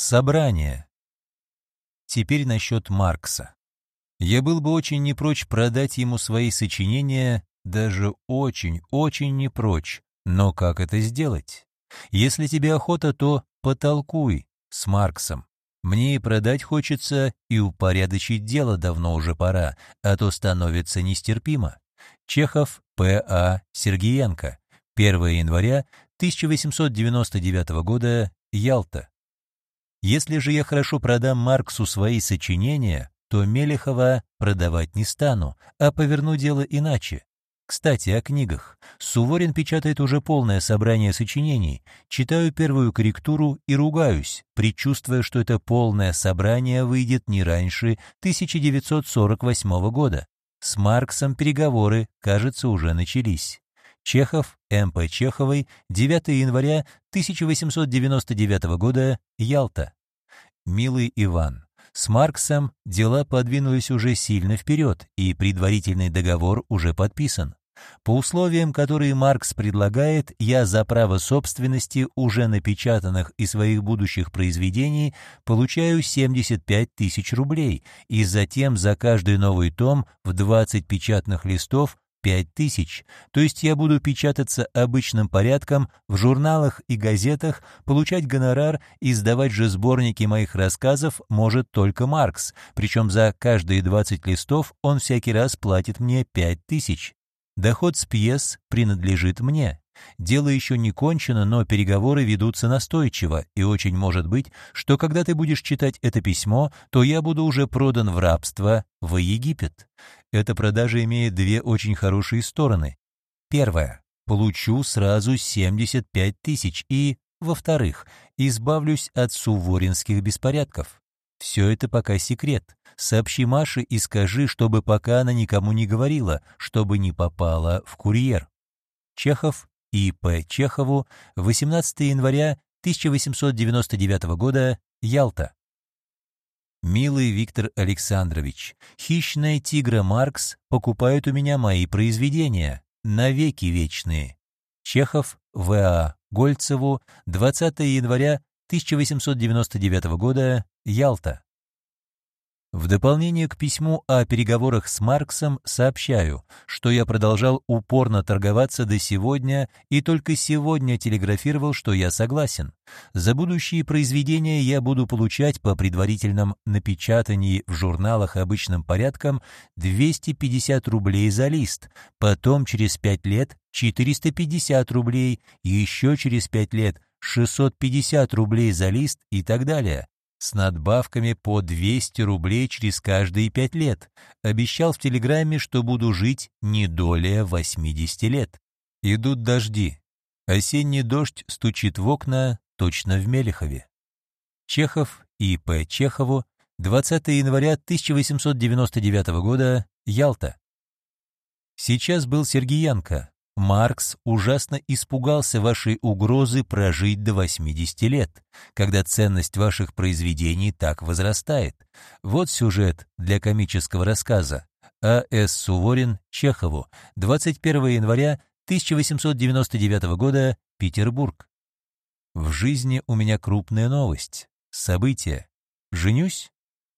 Собрание. Теперь насчет Маркса. Я был бы очень не прочь продать ему свои сочинения, даже очень-очень не прочь. Но как это сделать? Если тебе охота, то потолкуй с Марксом. Мне и продать хочется, и упорядочить дело давно уже пора, а то становится нестерпимо. Чехов П.А. Сергеенко. 1 января 1899 года. Ялта. Если же я хорошо продам Марксу свои сочинения, то Мелехова продавать не стану, а поверну дело иначе. Кстати, о книгах. Суворин печатает уже полное собрание сочинений. Читаю первую корректуру и ругаюсь, предчувствуя, что это полное собрание выйдет не раньше 1948 года. С Марксом переговоры, кажется, уже начались. Чехов, М.П. Чеховой, 9 января 1899 года, Ялта. Милый Иван, с Марксом дела подвинулись уже сильно вперед, и предварительный договор уже подписан. По условиям, которые Маркс предлагает, я за право собственности уже напечатанных и своих будущих произведений получаю 75 тысяч рублей, и затем за каждый новый том в 20 печатных листов пять тысяч, то есть я буду печататься обычным порядком в журналах и газетах, получать гонорар и сдавать же сборники моих рассказов может только Маркс, причем за каждые 20 листов он всякий раз платит мне пять тысяч. Доход с пьес принадлежит мне. Дело еще не кончено, но переговоры ведутся настойчиво, и очень может быть, что когда ты будешь читать это письмо, то я буду уже продан в рабство в Египет. Эта продажа имеет две очень хорошие стороны. Первая. Получу сразу 75 тысяч и, во-вторых, избавлюсь от суворинских беспорядков. Все это пока секрет. Сообщи Маше и скажи, чтобы пока она никому не говорила, чтобы не попала в курьер. Чехов и П. Чехову 18 января 1899 года, Ялта. Милый Виктор Александрович, хищная тигра Маркс покупает у меня мои произведения, навеки вечные. Чехов В.А. Гольцеву 20 января 1899 года, Ялта. В дополнение к письму о переговорах с Марксом сообщаю, что я продолжал упорно торговаться до сегодня и только сегодня телеграфировал, что я согласен. За будущие произведения я буду получать по предварительном напечатании в журналах обычным порядком 250 рублей за лист, потом через 5 лет 450 рублей еще через 5 лет 650 рублей за лист и так далее с надбавками по 200 рублей через каждые пять лет. Обещал в телеграмме, что буду жить не долее 80 лет. Идут дожди. Осенний дождь стучит в окна, точно в Мелехове. Чехов И. П. Чехову, 20 января 1899 года, Ялта. Сейчас был Сергеенко, Маркс ужасно испугался вашей угрозы прожить до 80 лет, когда ценность ваших произведений так возрастает. Вот сюжет для комического рассказа. А.С. Суворин Чехову, 21 января 1899 года, Петербург. В жизни у меня крупная новость. Событие. Женюсь?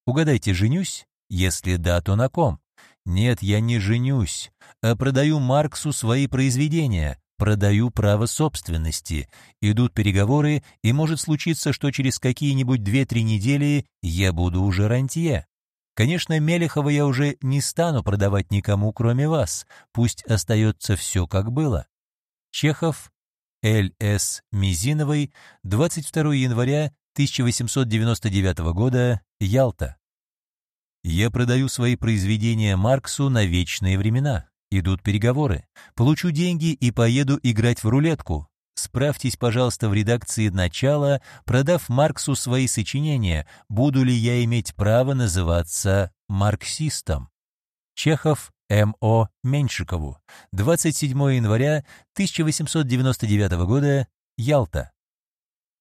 Угадайте, женюсь? Если да, то на ком? Нет, я не женюсь, а продаю Марксу свои произведения, продаю право собственности. Идут переговоры, и может случиться, что через какие-нибудь две-три недели я буду уже рантье. Конечно, Мелехова я уже не стану продавать никому, кроме вас. Пусть остается все, как было. Чехов, Л.С. Мизиновой, 22 января 1899 года, Ялта. Я продаю свои произведения Марксу на вечные времена. Идут переговоры. Получу деньги и поеду играть в рулетку. Справьтесь, пожалуйста, в редакции «Начало», продав Марксу свои сочинения, буду ли я иметь право называться марксистом. Чехов М.О. Меньшикову. 27 января 1899 года. Ялта.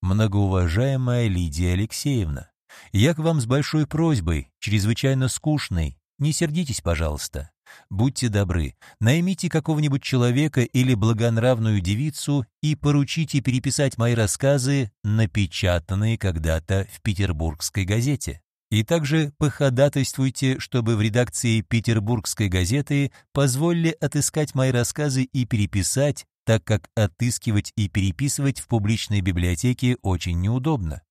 Многоуважаемая Лидия Алексеевна, я к вам с большой просьбой, чрезвычайно скучной. Не сердитесь, пожалуйста. Будьте добры, наймите какого-нибудь человека или благонравную девицу и поручите переписать мои рассказы, напечатанные когда-то в петербургской газете. И также походатайствуйте, чтобы в редакции Петербургской газеты позволили отыскать мои рассказы и переписать, так как отыскивать и переписывать в публичной библиотеке очень неудобно.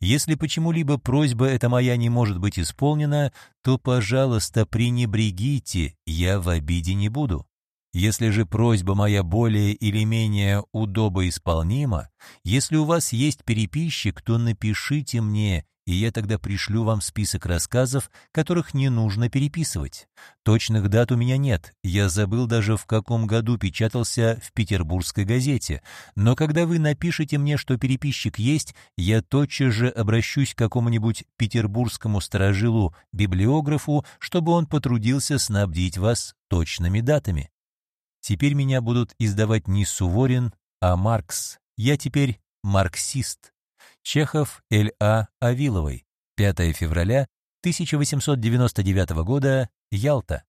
Если почему-либо просьба эта моя не может быть исполнена, то, пожалуйста, пренебрегите, я в обиде не буду. Если же просьба моя более или менее удобоисполнима, если у вас есть переписчик, то напишите мне, и я тогда пришлю вам список рассказов, которых не нужно переписывать. Точных дат у меня нет, я забыл даже в каком году печатался в петербургской газете, но когда вы напишете мне, что переписчик есть, я тотчас же обращусь к какому-нибудь петербургскому сторожилу-библиографу, чтобы он потрудился снабдить вас точными датами. Теперь меня будут издавать не Суворин, а Маркс. Я теперь марксист. Чехов Л.А. Авиловой. 5 февраля 1899 года. Ялта.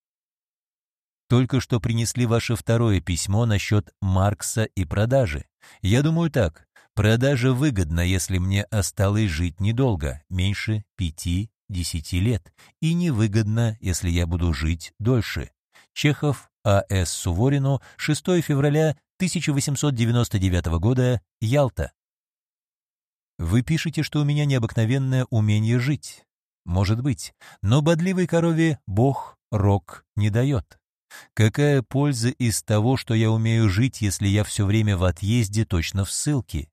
Только что принесли ваше второе письмо насчет Маркса и продажи. Я думаю так. Продажа выгодна, если мне осталось жить недолго, меньше пяти-десяти лет, и невыгодна, если я буду жить дольше. Чехов А.С. Суворину, 6 февраля 1899 года, Ялта. Вы пишете, что у меня необыкновенное умение жить. Может быть, но бодливой корове Бог рок не дает. Какая польза из того, что я умею жить, если я все время в отъезде точно в ссылке?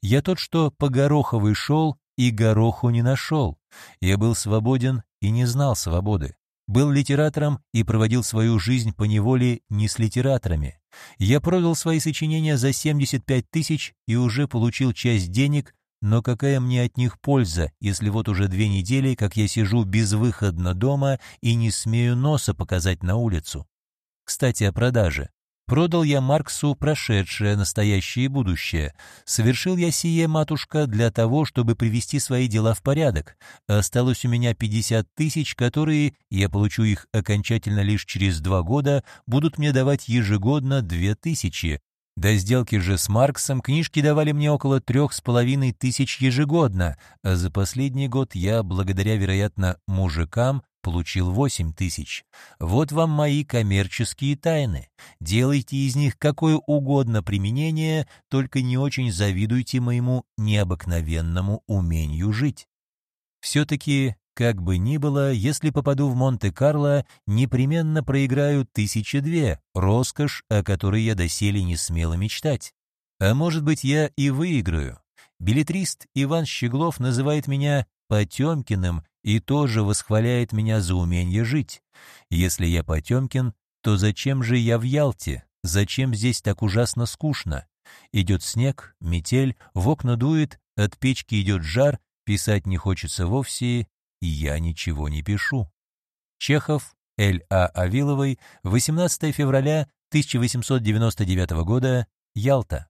Я тот, что по Гороховой шел и Гороху не нашел. Я был свободен и не знал свободы. Был литератором и проводил свою жизнь по неволе не с литераторами. Я продал свои сочинения за 75 тысяч и уже получил часть денег, но какая мне от них польза, если вот уже две недели, как я сижу безвыходно дома и не смею носа показать на улицу? Кстати, о продаже. Продал я Марксу прошедшее, настоящее и будущее. Совершил я сие, матушка, для того, чтобы привести свои дела в порядок. Осталось у меня 50 тысяч, которые, я получу их окончательно лишь через два года, будут мне давать ежегодно две тысячи, до сделки же с Марксом книжки давали мне около трех с половиной тысяч ежегодно, а за последний год я, благодаря, вероятно, мужикам, получил восемь тысяч. Вот вам мои коммерческие тайны. Делайте из них какое угодно применение, только не очень завидуйте моему необыкновенному умению жить. Все-таки как бы ни было, если попаду в Монте-Карло, непременно проиграю тысячи две, роскошь, о которой я доселе не смела мечтать. А может быть, я и выиграю. Билетрист Иван Щеглов называет меня Потемкиным и тоже восхваляет меня за умение жить. Если я Потемкин, то зачем же я в Ялте? Зачем здесь так ужасно скучно? Идет снег, метель, в окна дует, от печки идет жар, писать не хочется вовсе, и я ничего не пишу. Чехов, Л.А. Авиловой, 18 февраля 1899 года, Ялта.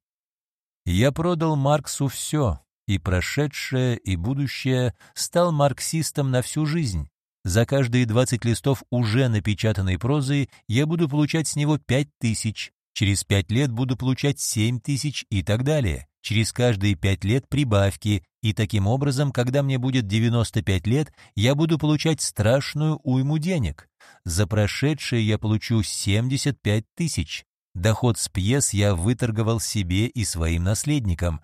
Я продал Марксу все, и прошедшее, и будущее, стал марксистом на всю жизнь. За каждые 20 листов уже напечатанной прозы я буду получать с него 5 тысяч, через 5 лет буду получать 7 тысяч и так далее через каждые пять лет прибавки, и таким образом, когда мне будет 95 лет, я буду получать страшную уйму денег. За прошедшее я получу 75 тысяч. Доход с пьес я выторговал себе и своим наследникам.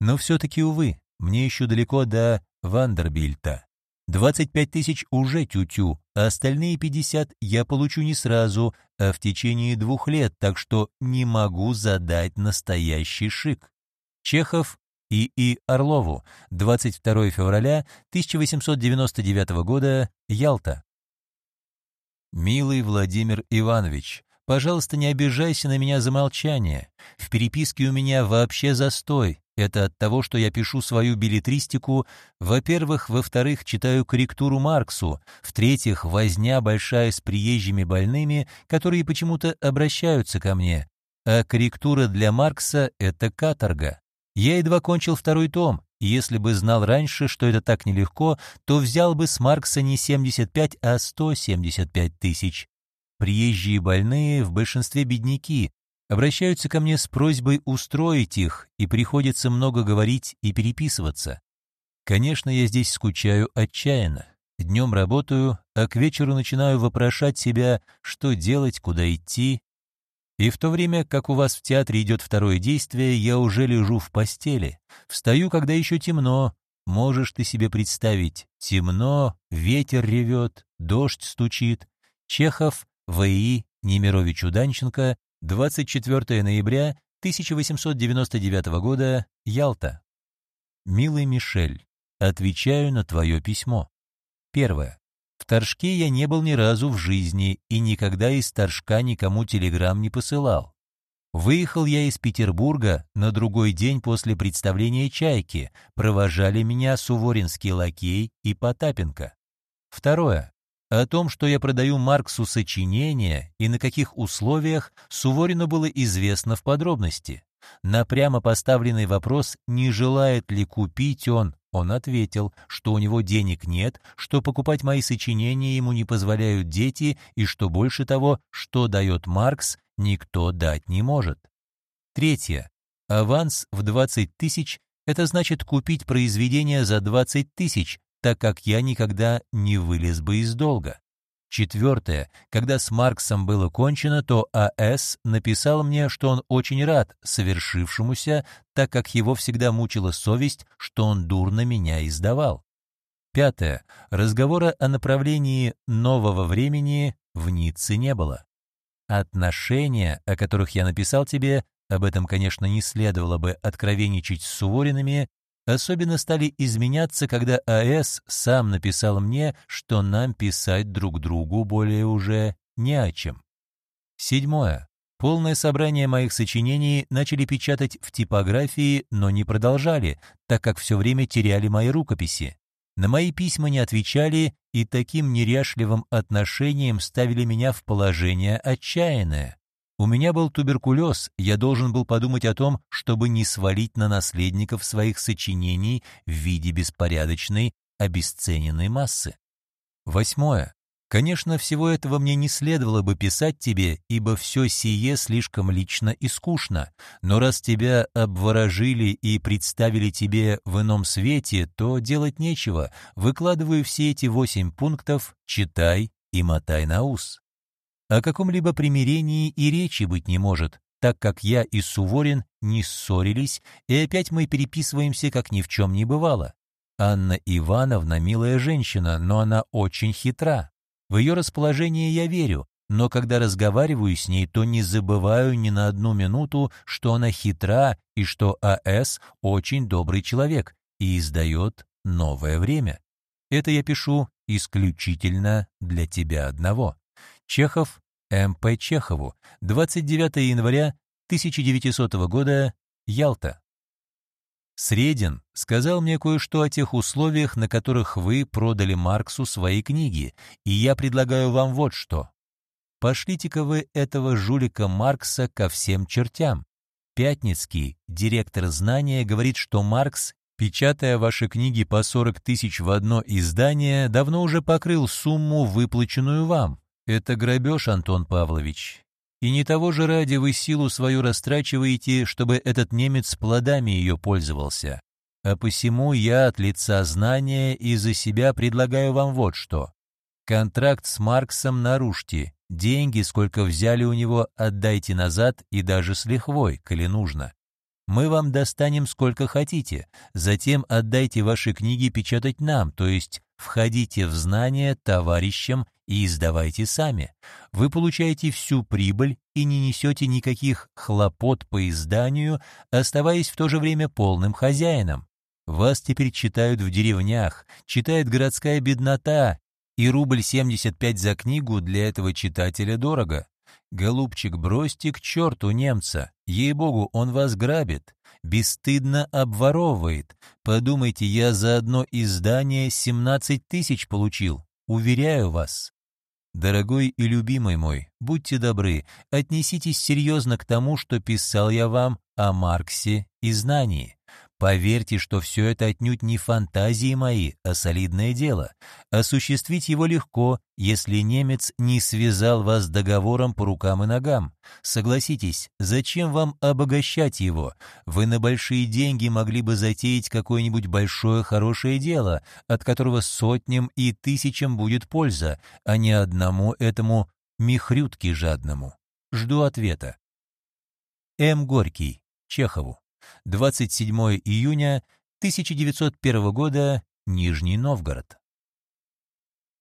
Но все-таки, увы, мне еще далеко до Вандербильта. 25 тысяч уже тю-тю, а остальные 50 я получу не сразу, а в течение двух лет, так что не могу задать настоящий шик. Чехов и И. Орлову, 22 февраля 1899 года, Ялта. «Милый Владимир Иванович, пожалуйста, не обижайся на меня за молчание. В переписке у меня вообще застой. Это от того, что я пишу свою билетристику. Во-первых, во-вторых, читаю корректуру Марксу. В-третьих, возня большая с приезжими больными, которые почему-то обращаются ко мне. А корректура для Маркса — это каторга. Я едва кончил второй том, и если бы знал раньше, что это так нелегко, то взял бы с Маркса не 75, а 175 тысяч. Приезжие больные, в большинстве бедняки, обращаются ко мне с просьбой устроить их, и приходится много говорить и переписываться. Конечно, я здесь скучаю отчаянно. Днем работаю, а к вечеру начинаю вопрошать себя, что делать, куда идти. И в то время, как у вас в театре идет второе действие, я уже лежу в постели. Встаю, когда еще темно. Можешь ты себе представить, темно, ветер ревет, дождь стучит. Чехов, В.И. Немирович Уданченко, 24 ноября 1899 года, Ялта. Милый Мишель, отвечаю на твое письмо. Первое. В Торжке я не был ни разу в жизни и никогда из Торжка никому телеграмм не посылал. Выехал я из Петербурга на другой день после представления «Чайки», провожали меня Суворинский лакей и Потапенко. Второе. О том, что я продаю Марксу сочинения и на каких условиях, Суворину было известно в подробности. На прямо поставленный вопрос, не желает ли купить он, он ответил, что у него денег нет, что покупать мои сочинения ему не позволяют дети и что больше того, что дает Маркс, никто дать не может. Третье. Аванс в 20 тысяч – это значит купить произведение за 20 тысяч, так как я никогда не вылез бы из долга. Четвертое. Когда с Марксом было кончено, то А.С. написал мне, что он очень рад совершившемуся, так как его всегда мучила совесть, что он дурно меня издавал. Пятое. Разговора о направлении нового времени в Ницце не было. Отношения, о которых я написал тебе, об этом, конечно, не следовало бы откровенничать с Суворинами, особенно стали изменяться, когда А.С. сам написал мне, что нам писать друг другу более уже не о чем. Седьмое. Полное собрание моих сочинений начали печатать в типографии, но не продолжали, так как все время теряли мои рукописи. На мои письма не отвечали и таким неряшливым отношением ставили меня в положение отчаянное. У меня был туберкулез, я должен был подумать о том, чтобы не свалить на наследников своих сочинений в виде беспорядочной, обесцененной массы. Восьмое. Конечно, всего этого мне не следовало бы писать тебе, ибо все сие слишком лично и скучно, но раз тебя обворожили и представили тебе в ином свете, то делать нечего, выкладываю все эти восемь пунктов, читай и мотай на ус. О каком-либо примирении и речи быть не может, так как я и Суворин не ссорились, и опять мы переписываемся, как ни в чем не бывало. Анна Ивановна милая женщина, но она очень хитра. В ее расположение я верю, но когда разговариваю с ней, то не забываю ни на одну минуту, что она хитра и что А.С. очень добрый человек и издает новое время. Это я пишу исключительно для тебя одного. Чехов М.П. Чехову, 29 января 1900 года, Ялта. Средин сказал мне кое-что о тех условиях, на которых вы продали Марксу свои книги, и я предлагаю вам вот что. Пошлите-ка вы этого жулика Маркса ко всем чертям. Пятницкий, директор знания, говорит, что Маркс, печатая ваши книги по 40 тысяч в одно издание, давно уже покрыл сумму, выплаченную вам. Это грабеж, Антон Павлович. И не того же ради вы силу свою растрачиваете, чтобы этот немец плодами ее пользовался. А посему я от лица знания и за себя предлагаю вам вот что. Контракт с Марксом нарушьте, деньги, сколько взяли у него, отдайте назад и даже с лихвой, коли нужно. Мы вам достанем сколько хотите, затем отдайте ваши книги печатать нам, то есть входите в знания товарищам и издавайте сами. Вы получаете всю прибыль и не несете никаких хлопот по изданию, оставаясь в то же время полным хозяином. Вас теперь читают в деревнях, читает городская беднота, и рубль 75 за книгу для этого читателя дорого. Голубчик, бросьте к черту немца, ей-богу, он вас грабит, бесстыдно обворовывает. Подумайте, я за одно издание 17 тысяч получил, уверяю вас. Дорогой и любимый мой, будьте добры, отнеситесь серьезно к тому, что писал я вам о Марксе и знании. Поверьте, что все это отнюдь не фантазии мои, а солидное дело. Осуществить его легко, если немец не связал вас договором по рукам и ногам. Согласитесь, зачем вам обогащать его? Вы на большие деньги могли бы затеять какое-нибудь большое хорошее дело, от которого сотням и тысячам будет польза, а не одному этому михрютке жадному. Жду ответа. М. Горький, Чехову. 27 июня 1901 года, Нижний Новгород.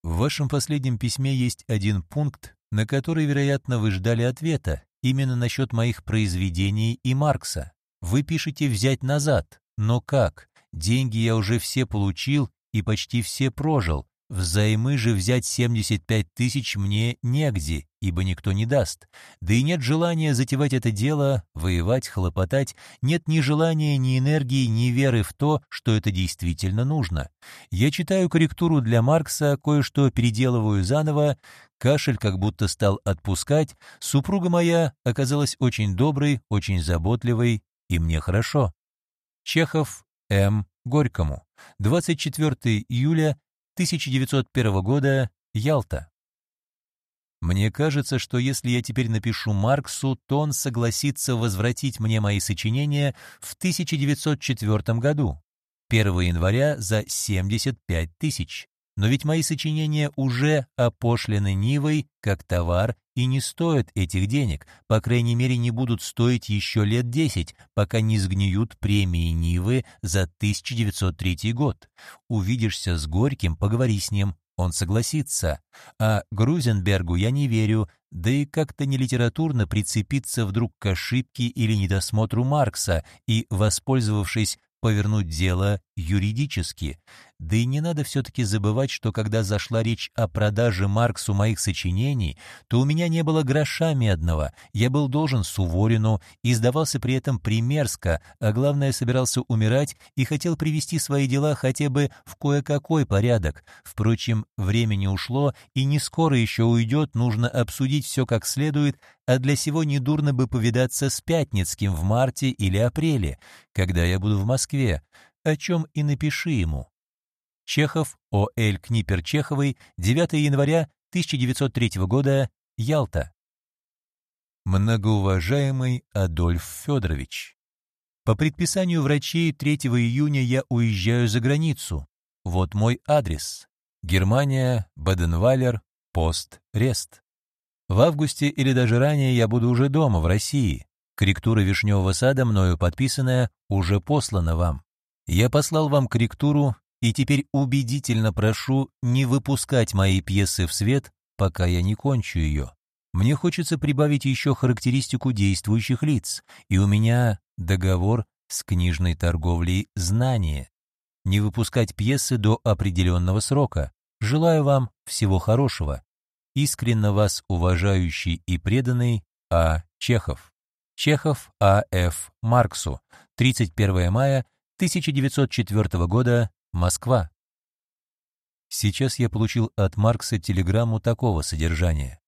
В вашем последнем письме есть один пункт, на который, вероятно, вы ждали ответа, именно насчет моих произведений и Маркса. Вы пишете «взять назад», но как? Деньги я уже все получил и почти все прожил, Взаймы же взять 75 тысяч мне негде, ибо никто не даст. Да и нет желания затевать это дело, воевать, хлопотать, нет ни желания, ни энергии, ни веры в то, что это действительно нужно. Я читаю корректуру для Маркса, кое-что переделываю заново, кашель как будто стал отпускать, супруга моя оказалась очень доброй, очень заботливой, и мне хорошо. Чехов М. Горькому. 24 июля 1901 года, Ялта. Мне кажется, что если я теперь напишу Марксу, то он согласится возвратить мне мои сочинения в 1904 году, 1 января за 75 тысяч. Но ведь мои сочинения уже опошлены Нивой как товар и не стоят этих денег, по крайней мере не будут стоить еще лет 10, пока не сгниют премии Нивы за 1903 год. Увидишься с Горьким, поговори с ним, он согласится. А Грузенбергу я не верю, да и как-то не литературно прицепиться вдруг к ошибке или недосмотру Маркса и, воспользовавшись повернуть дело юридически. Да и не надо все-таки забывать, что когда зашла речь о продаже Марксу моих сочинений, то у меня не было гроша медного, я был должен Суворину и сдавался при этом примерзко, а главное собирался умирать и хотел привести свои дела хотя бы в кое-какой порядок. Впрочем, времени ушло, и не скоро еще уйдет, нужно обсудить все как следует, а для сего недурно бы повидаться с Пятницким в марте или апреле, когда я буду в Москве, о чем и напиши ему. Чехов О. Л. Книпер Чеховой, 9 января 1903 года, Ялта. Многоуважаемый Адольф Федорович, по предписанию врачей 3 июня я уезжаю за границу. Вот мой адрес. Германия, Баденвалер, Пост, Рест. В августе или даже ранее я буду уже дома, в России. Корректура Вишневого сада, мною подписанная, уже послана вам. Я послал вам корректуру и теперь убедительно прошу не выпускать мои пьесы в свет, пока я не кончу ее. Мне хочется прибавить еще характеристику действующих лиц, и у меня договор с книжной торговлей «Знание». Не выпускать пьесы до определенного срока. Желаю вам всего хорошего. Искренне вас уважающий и преданный А. Чехов. Чехов А. Ф. Марксу. 31 мая 1904 года. Москва. Сейчас я получил от Маркса телеграмму такого содержания.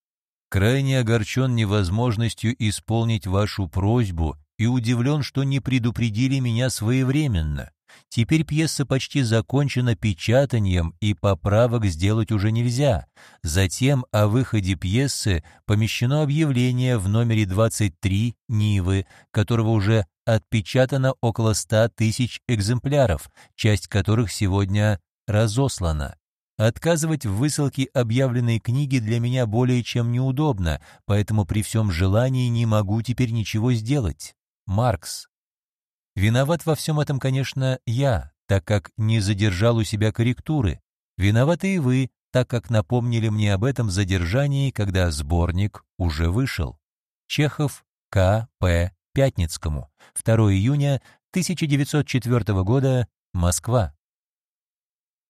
«Крайне огорчен невозможностью исполнить вашу просьбу и удивлен, что не предупредили меня своевременно. Теперь пьеса почти закончена печатанием, и поправок сделать уже нельзя. Затем о выходе пьесы помещено объявление в номере 23 Нивы, которого уже отпечатано около 100 тысяч экземпляров, часть которых сегодня разослана. Отказывать в высылке объявленной книги для меня более чем неудобно, поэтому при всем желании не могу теперь ничего сделать. Маркс. Виноват во всем этом, конечно, я, так как не задержал у себя корректуры. Виноваты и вы, так как напомнили мне об этом задержании, когда сборник уже вышел. Чехов К. П. Пятницкому. 2 июня 1904 года. Москва.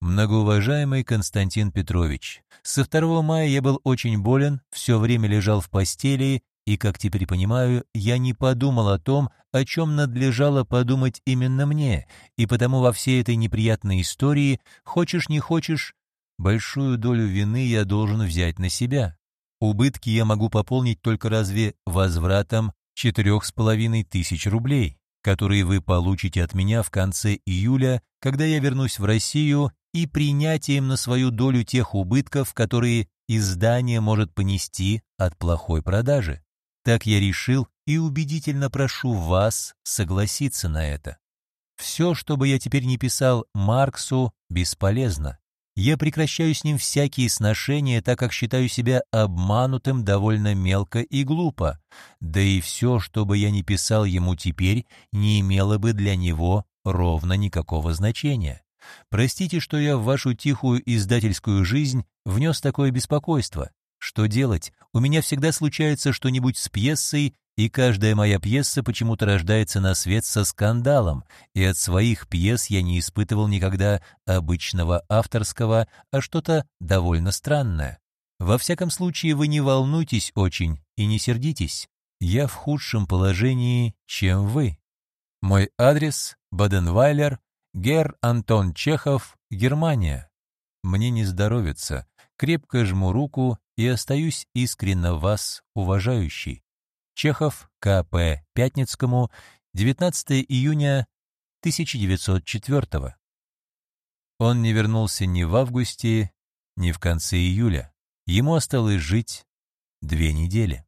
Многоуважаемый Константин Петрович, со 2 мая я был очень болен, все время лежал в постели и, как теперь понимаю, я не подумал о том, о чем надлежало подумать именно мне, и потому во всей этой неприятной истории, хочешь не хочешь, большую долю вины я должен взять на себя. Убытки я могу пополнить только разве возвратом четырех с половиной тысяч рублей. которые вы получите от меня в конце июля, когда я вернусь в Россию, и принятием на свою долю тех убытков, которые издание может понести от плохой продажи. Так я решил и убедительно прошу вас согласиться на это. Все, что бы я теперь не писал Марксу, бесполезно. Я прекращаю с ним всякие сношения, так как считаю себя обманутым довольно мелко и глупо. Да и все, что бы я ни писал ему теперь, не имело бы для него ровно никакого значения. Простите, что я в вашу тихую издательскую жизнь внес такое беспокойство. Что делать? У меня всегда случается что-нибудь с пьесой, и каждая моя пьеса почему-то рождается на свет со скандалом, и от своих пьес я не испытывал никогда обычного авторского, а что-то довольно странное. Во всяком случае, вы не волнуйтесь очень и не сердитесь. Я в худшем положении, чем вы. Мой адрес — Баденвайлер, Гер Антон Чехов, Германия. Мне не здоровится, крепко жму руку и остаюсь искренне вас уважающий. Чехов, К.П. Пятницкому, 19 июня 1904 Он не вернулся ни в августе, ни в конце июля. Ему осталось жить две недели.